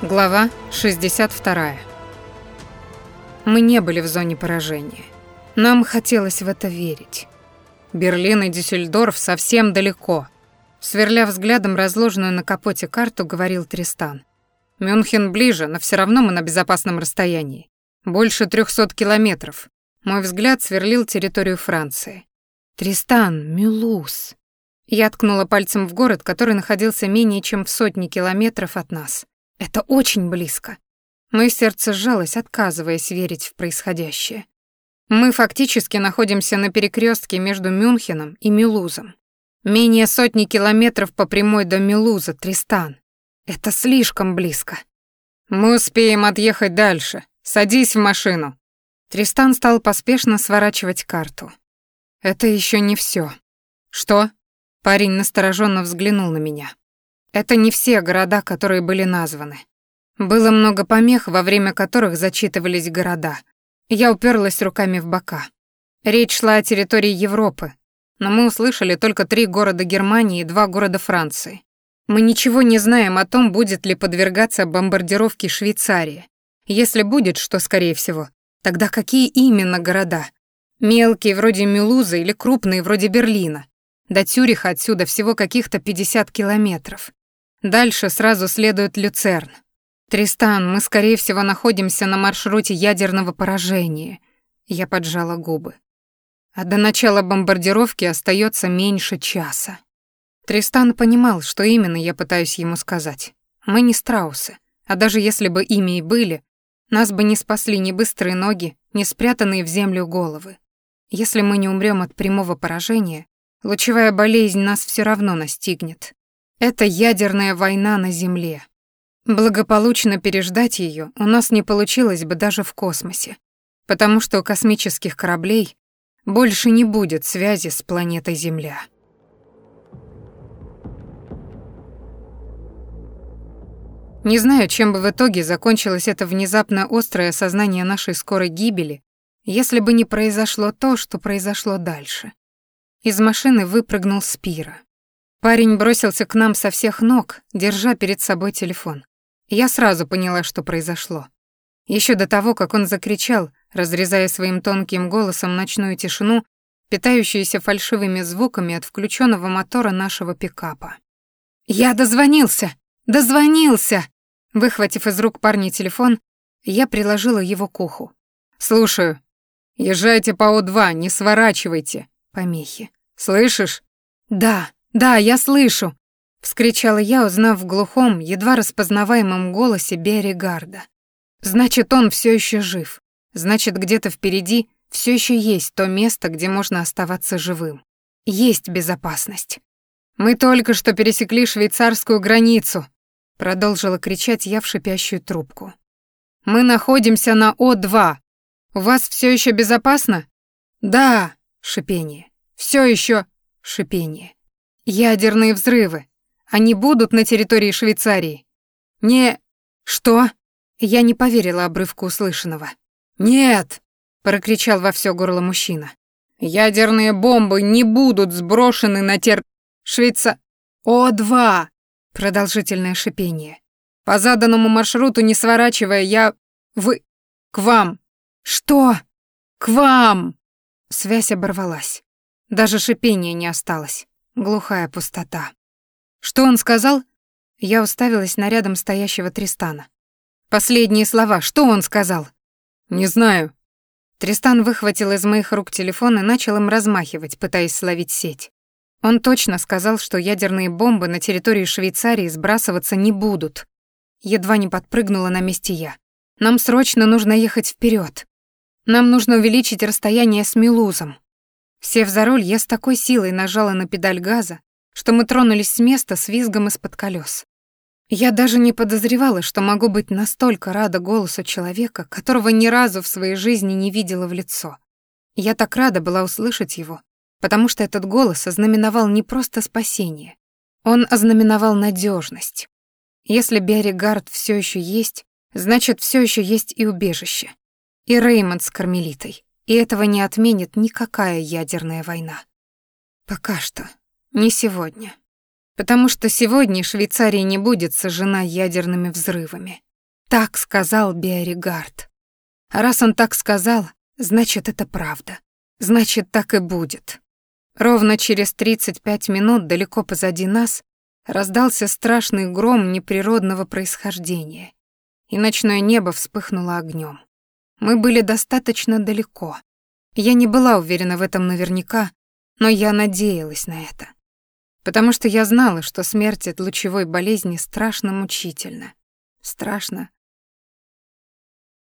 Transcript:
Глава 62. Мы не были в зоне поражения. Нам хотелось в это верить. Берлин и Дюссельдорф совсем далеко. Сверля взглядом разложенную на капоте карту, говорил Тристан. Мюнхен ближе, но все равно мы на безопасном расстоянии. Больше 300 километров. Мой взгляд сверлил территорию Франции. Тристан, Мюлуз. Я ткнула пальцем в город, который находился менее чем в сотне километров от нас. Это очень близко. Мое сердце сжалось, отказываясь верить в происходящее. Мы фактически находимся на перекрестке между Мюнхеном и Милузом. Менее сотни километров по прямой до Милуза, Тристан. Это слишком близко. Мы успеем отъехать дальше. Садись в машину. Тристан стал поспешно сворачивать карту. Это еще не все. Что? Парень настороженно взглянул на меня. Это не все города, которые были названы. Было много помех, во время которых зачитывались города. Я уперлась руками в бока. Речь шла о территории Европы, но мы услышали только три города Германии и два города Франции. Мы ничего не знаем о том, будет ли подвергаться бомбардировке Швейцария. Если будет, что скорее всего, тогда какие именно города? Мелкие, вроде Мюлуза, или крупные, вроде Берлина? До Цюриха отсюда всего каких-то 50 километров. Дальше сразу следует Люцерн. Тристан, мы, скорее всего, находимся на маршруте ядерного поражения. Я поджала губы. А до начала бомбардировки остается меньше часа. Тристан понимал, что именно я пытаюсь ему сказать. Мы не страусы, а даже если бы ими и были, нас бы не спасли ни быстрые ноги, ни спрятанные в землю головы. Если мы не умрем от прямого поражения, лучевая болезнь нас все равно настигнет. Это ядерная война на Земле. Благополучно переждать ее у нас не получилось бы даже в космосе, потому что у космических кораблей больше не будет связи с планетой Земля. Не знаю, чем бы в итоге закончилось это внезапно острое осознание нашей скорой гибели, если бы не произошло то, что произошло дальше. Из машины выпрыгнул Спира. Парень бросился к нам со всех ног, держа перед собой телефон. Я сразу поняла, что произошло. Еще до того, как он закричал, разрезая своим тонким голосом ночную тишину, питающуюся фальшивыми звуками от включенного мотора нашего пикапа. «Я дозвонился! Дозвонился!» Выхватив из рук парня телефон, я приложила его к уху. «Слушаю. Езжайте по О2, не сворачивайте!» Помехи. «Слышишь?» «Да», «Да, я слышу!» — вскричала я, узнав в глухом, едва распознаваемом голосе Берригарда. «Значит, он все еще жив. Значит, где-то впереди все еще есть то место, где можно оставаться живым. Есть безопасность. Мы только что пересекли швейцарскую границу!» — продолжила кричать я в шипящую трубку. «Мы находимся на О2. У вас все еще безопасно?» «Да!» — шипение. Все еще шипение. Ядерные взрывы. Они будут на территории Швейцарии. Не... Что? Я не поверила обрывку услышанного. Нет, прокричал во все горло мужчина. Ядерные бомбы не будут сброшены на тер... Швейца... О-2! Продолжительное шипение. По заданному маршруту, не сворачивая, я... Вы... К вам. Что? К вам! Связь оборвалась. Даже шипения не осталось. Глухая пустота. Что он сказал? Я уставилась на рядом стоящего Тристана. Последние слова. Что он сказал? Не знаю. Тристан выхватил из моих рук телефон и начал им размахивать, пытаясь словить сеть. Он точно сказал, что ядерные бомбы на территории Швейцарии сбрасываться не будут. Едва не подпрыгнула на месте я. Нам срочно нужно ехать вперед. Нам нужно увеличить расстояние с Милузом. Сев за руль, я с такой силой нажала на педаль газа, что мы тронулись с места с визгом из-под колес. Я даже не подозревала, что могу быть настолько рада голосу человека, которого ни разу в своей жизни не видела в лицо. Я так рада была услышать его, потому что этот голос ознаменовал не просто спасение, он ознаменовал надежность. Если Берригард все еще есть, значит, все еще есть и убежище. И Реймонд с Кармелитой. И этого не отменит никакая ядерная война. Пока что. Не сегодня. Потому что сегодня Швейцария не будет сожжена ядерными взрывами. Так сказал Биоригард. А раз он так сказал, значит, это правда. Значит, так и будет. Ровно через 35 минут далеко позади нас раздался страшный гром неприродного происхождения, и ночное небо вспыхнуло огнем. Мы были достаточно далеко. Я не была уверена в этом наверняка, но я надеялась на это. Потому что я знала, что смерть от лучевой болезни страшно мучительна. Страшно,